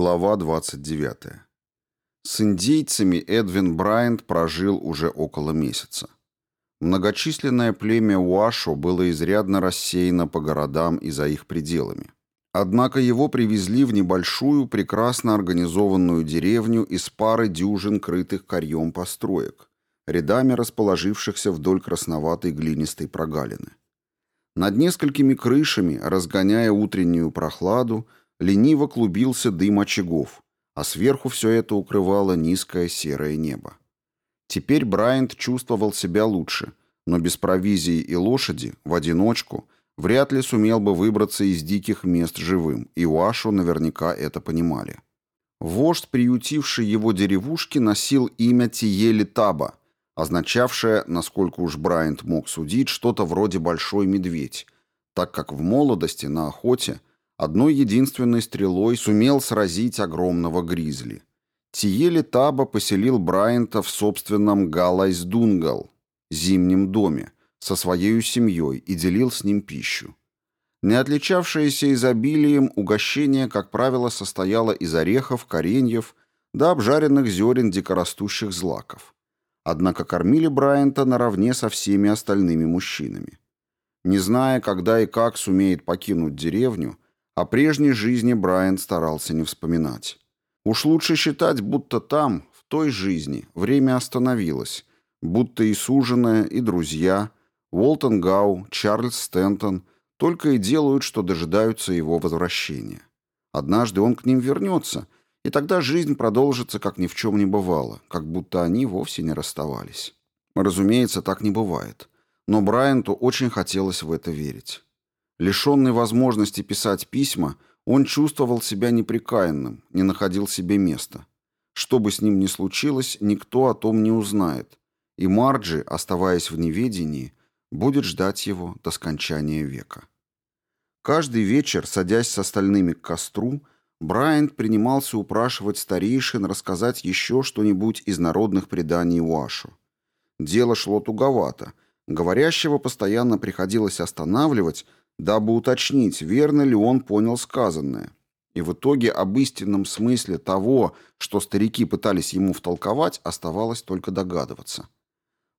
Глава 29. С индейцами Эдвин Брайант прожил уже около месяца. Многочисленное племя Уашо было изрядно рассеяно по городам и за их пределами. Однако его привезли в небольшую, прекрасно организованную деревню из пары дюжин крытых корьем построек, рядами расположившихся вдоль красноватой глинистой прогалины. Над несколькими крышами, разгоняя утреннюю прохладу, лениво клубился дым очагов, а сверху все это укрывало низкое серое небо. Теперь Брайант чувствовал себя лучше, но без провизии и лошади, в одиночку, вряд ли сумел бы выбраться из диких мест живым, и Уашу наверняка это понимали. Вождь, приютивший его деревушки, носил имя Тиели Таба, означавшее, насколько уж Брайант мог судить, что-то вроде «большой медведь», так как в молодости на охоте одной единственной стрелой сумел сразить огромного гризли. Тиели Таба поселил Брайанта в собственном Галайсдунгал, зимнем доме, со своей семьей и делил с ним пищу. Не отличавшееся изобилием, угощение, как правило, состояло из орехов, кореньев да обжаренных зерен дикорастущих злаков. Однако кормили Брайанта наравне со всеми остальными мужчинами. Не зная, когда и как сумеет покинуть деревню, о прежней жизни Брайан старался не вспоминать. Уж лучше считать, будто там, в той жизни, время остановилось, будто и суженая, и друзья, Уолтон Гау, Чарльз Стентон только и делают, что дожидаются его возвращения. Однажды он к ним вернется, и тогда жизнь продолжится, как ни в чем не бывало, как будто они вовсе не расставались. Разумеется, так не бывает. Но Брайанту очень хотелось в это верить. Лишенный возможности писать письма, он чувствовал себя неприкаянным, не находил себе места. Что бы с ним ни случилось, никто о том не узнает, и Марджи, оставаясь в неведении, будет ждать его до скончания века. Каждый вечер, садясь с остальными к костру, Брайант принимался упрашивать старейшин рассказать еще что-нибудь из народных преданий Уашу. Дело шло туговато. Говорящего постоянно приходилось останавливать, дабы уточнить, верно ли он понял сказанное. И в итоге об истинном смысле того, что старики пытались ему втолковать, оставалось только догадываться.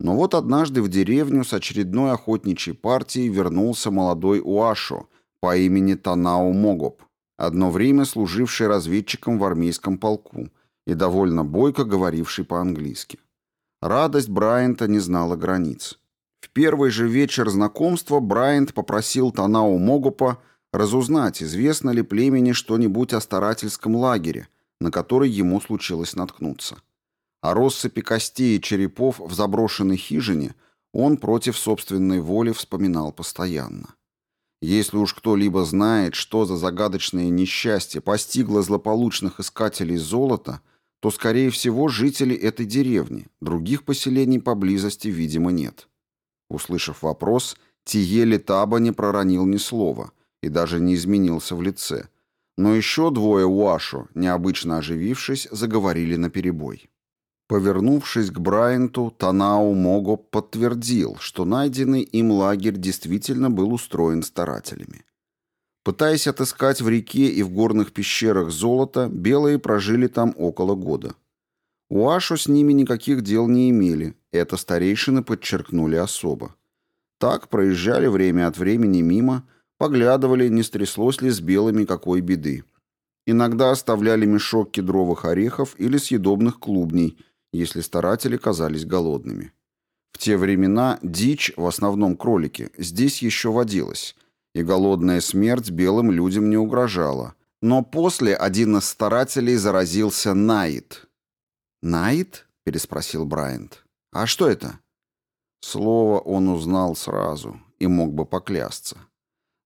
Но вот однажды в деревню с очередной охотничьей партией вернулся молодой Уашо по имени Танау Могоп, одно время служивший разведчиком в армейском полку и довольно бойко говоривший по-английски. Радость Брайанта не знала границ. В первый же вечер знакомства Брайант попросил Танау Могопа разузнать, известно ли племени что-нибудь о старательском лагере, на который ему случилось наткнуться. О россыпи костей и черепов в заброшенной хижине он против собственной воли вспоминал постоянно. Если уж кто-либо знает, что за загадочное несчастье постигло злополучных искателей золота, то, скорее всего, жители этой деревни, других поселений поблизости, видимо, нет. Услышав вопрос, Тиели Таба не проронил ни слова и даже не изменился в лице. Но еще двое Уашо, необычно оживившись, заговорили наперебой. Повернувшись к Брайанту, Танау Мого подтвердил, что найденный им лагерь действительно был устроен старателями. Пытаясь отыскать в реке и в горных пещерах золото, белые прожили там около года. Уашу с ними никаких дел не имели, это старейшины подчеркнули особо. Так проезжали время от времени мимо, поглядывали, не стряслось ли с белыми какой беды. Иногда оставляли мешок кедровых орехов или съедобных клубней, если старатели казались голодными. В те времена дичь, в основном кролики, здесь еще водилась, и голодная смерть белым людям не угрожала. Но после один из старателей заразился Наид, «Найт?» — переспросил Брайант. «А что это?» Слово он узнал сразу и мог бы поклясться.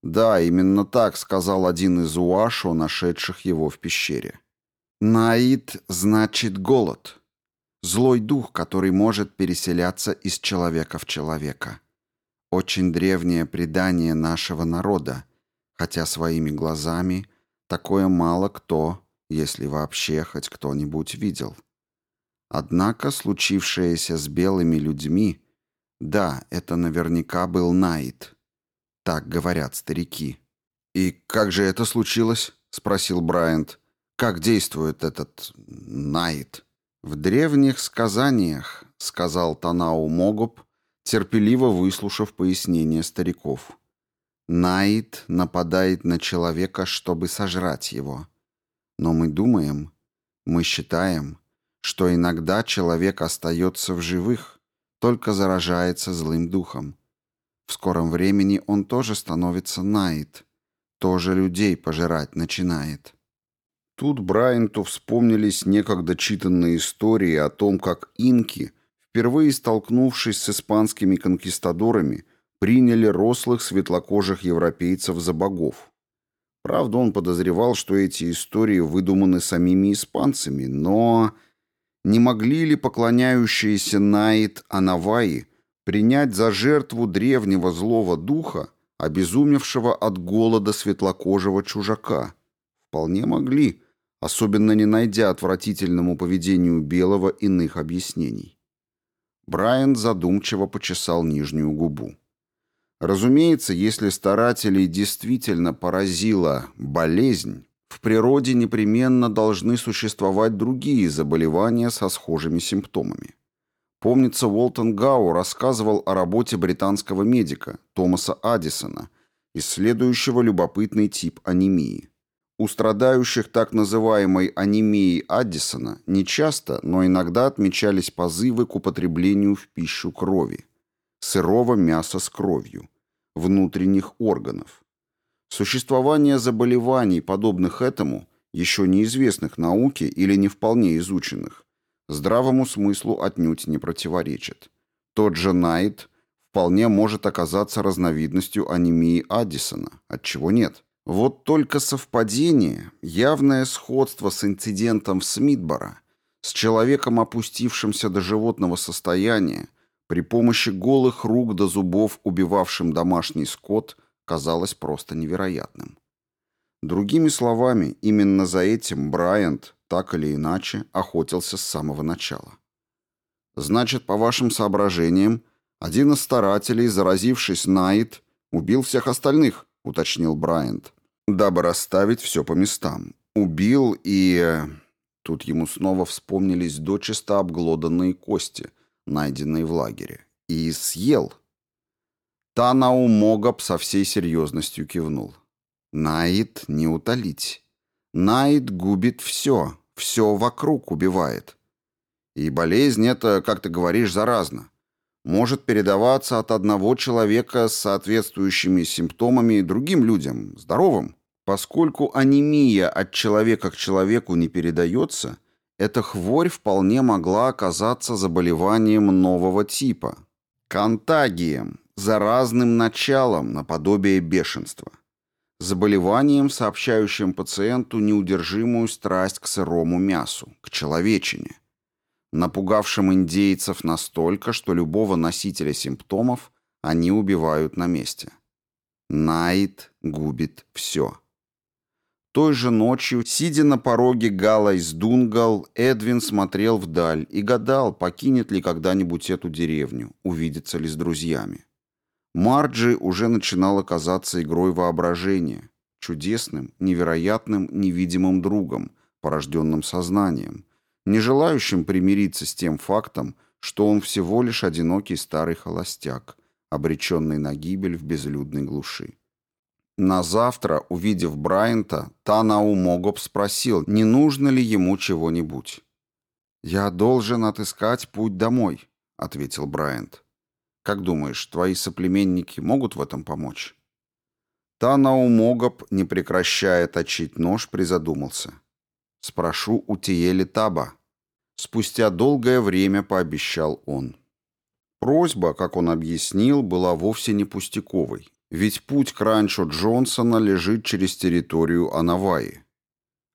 Да, именно так сказал один из уашо, нашедших его в пещере. «Наид» значит «голод». Злой дух, который может переселяться из человека в человека. Очень древнее предание нашего народа, хотя своими глазами такое мало кто, если вообще хоть кто-нибудь видел. Однако случившееся с белыми людьми, да, это наверняка был Найт. Так говорят старики. «И как же это случилось?» — спросил Брайант. Как действует этот Найт? В древних сказаниях, сказал Танау Могоп, терпеливо выслушав пояснение стариков. Найт нападает на человека, чтобы сожрать его. Но мы думаем, мы считаем, что иногда человек остается в живых, только заражается злым духом. В скором времени он тоже становится Найт, тоже людей пожирать начинает. Тут Брайанту вспомнились некогда читанные истории о том, как инки, впервые столкнувшись с испанскими конкистадорами, приняли рослых светлокожих европейцев за богов. Правда, он подозревал, что эти истории выдуманы самими испанцами, но не могли ли поклоняющиеся Наид Анаваи принять за жертву древнего злого духа, обезумевшего от голода светлокожего чужака? Вполне могли, особенно не найдя отвратительному поведению белого иных объяснений. Брайан задумчиво почесал нижнюю губу. Разумеется, если старателей действительно поразила болезнь, в природе непременно должны существовать другие заболевания со схожими симптомами. Помнится, Уолтон Гау рассказывал о работе британского медика Томаса Аддисона, исследующего любопытный тип анемии. У страдающих так называемой анемией Аддисона нечасто, но иногда отмечались позывы к употреблению в пищу крови, сырого мяса с кровью, внутренних органов. Существование заболеваний, подобных этому, еще неизвестных науке или не вполне изученных, здравому смыслу отнюдь не противоречит. Тот же Найт вполне может оказаться разновидностью анемии Аддисона, отчего нет. Вот только совпадение, явное сходство с инцидентом в Смитборо, с человеком, опустившимся до животного состояния, при помощи голых рук до зубов убивавшим домашний скот – казалось просто невероятным. Другими словами, именно за этим Брайант, так или иначе, охотился с самого начала. Значит, по вашим соображениям, один из старателей, заразившись Найт, убил всех остальных, уточнил Брайант, дабы расставить все по местам. Убил и... Тут ему снова вспомнились дочисто обглоданные кости, найденные в лагере. И съел, Танау Могоб со всей серьезностью кивнул. Наид не утолить. Наид губит все, все вокруг убивает. И болезнь эта, как ты говоришь, заразна. Может передаваться от одного человека с соответствующими симптомами другим людям, здоровым. Поскольку анемия от человека к человеку не передается, эта хворь вполне могла оказаться заболеванием нового типа – контагием, заразным началом наподобие бешенства, заболеванием, сообщающим пациенту неудержимую страсть к сырому мясу, к человечине, напугавшим индейцев настолько, что любого носителя симптомов они убивают на месте. Найт губит все. Той же ночью, сидя на пороге Гала Дунгал, Эдвин смотрел вдаль и гадал, покинет ли когда-нибудь эту деревню, увидится ли с друзьями. Марджи уже начинала казаться игрой воображения, чудесным, невероятным, невидимым другом, порожденным сознанием, не желающим примириться с тем фактом, что он всего лишь одинокий старый холостяк, обреченный на гибель в безлюдной глуши. На завтра, увидев Брайанта, Танау Могоп спросил, не нужно ли ему чего-нибудь. «Я должен отыскать путь домой», — ответил Брайант. Как думаешь, твои соплеменники могут в этом помочь?» Танау Могоп, не прекращая точить нож, призадумался. «Спрошу у Тиели Таба». Спустя долгое время пообещал он. Просьба, как он объяснил, была вовсе не пустяковой, ведь путь к ранчо Джонсона лежит через территорию Анаваи.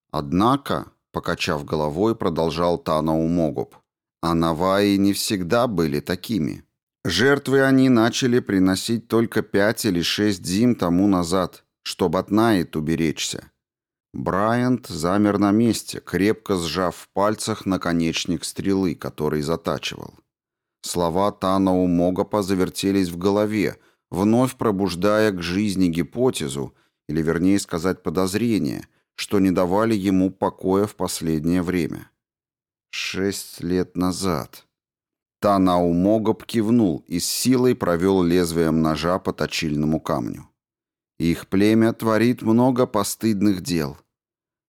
Однако, покачав головой, продолжал Танау Могоп, Анаваи не всегда были такими. Жертвы они начали приносить только пять или шесть зим тому назад, чтобы от Найт уберечься. Брайант замер на месте, крепко сжав в пальцах наконечник стрелы, который затачивал. Слова Танау Могопа завертелись в голове, вновь пробуждая к жизни гипотезу, или вернее сказать подозрение, что не давали ему покоя в последнее время. Шесть лет назад. Танаумогоб кивнул и с силой провел лезвием ножа по точильному камню. Их племя творит много постыдных дел.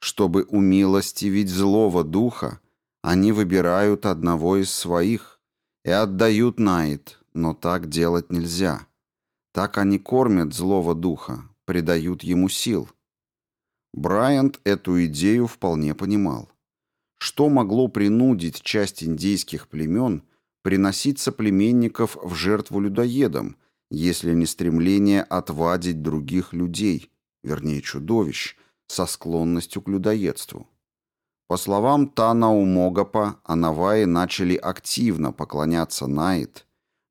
Чтобы умилостивить злого духа, они выбирают одного из своих и отдают Наид, но так делать нельзя. Так они кормят злого духа, придают ему сил. Брайант эту идею вполне понимал. Что могло принудить часть индейских племен приносить соплеменников в жертву людоедам, если не стремление отвадить других людей, вернее чудовищ, со склонностью к людоедству? По словам Тана Умогапа, Анаваи начали активно поклоняться Наид,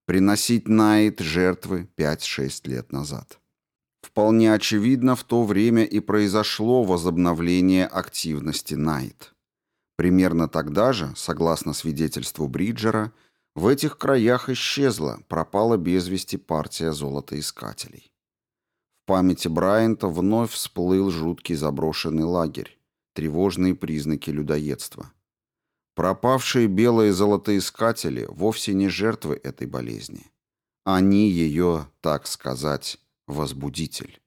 приносить Наид жертвы 5-6 лет назад. Вполне очевидно, в то время и произошло возобновление активности Найт. Примерно тогда же, согласно свидетельству Бриджера, в этих краях исчезла, пропала без вести партия золотоискателей. В памяти Брайанта вновь всплыл жуткий заброшенный лагерь, тревожные признаки людоедства. Пропавшие белые золотоискатели вовсе не жертвы этой болезни. Они ее, так сказать, возбудитель.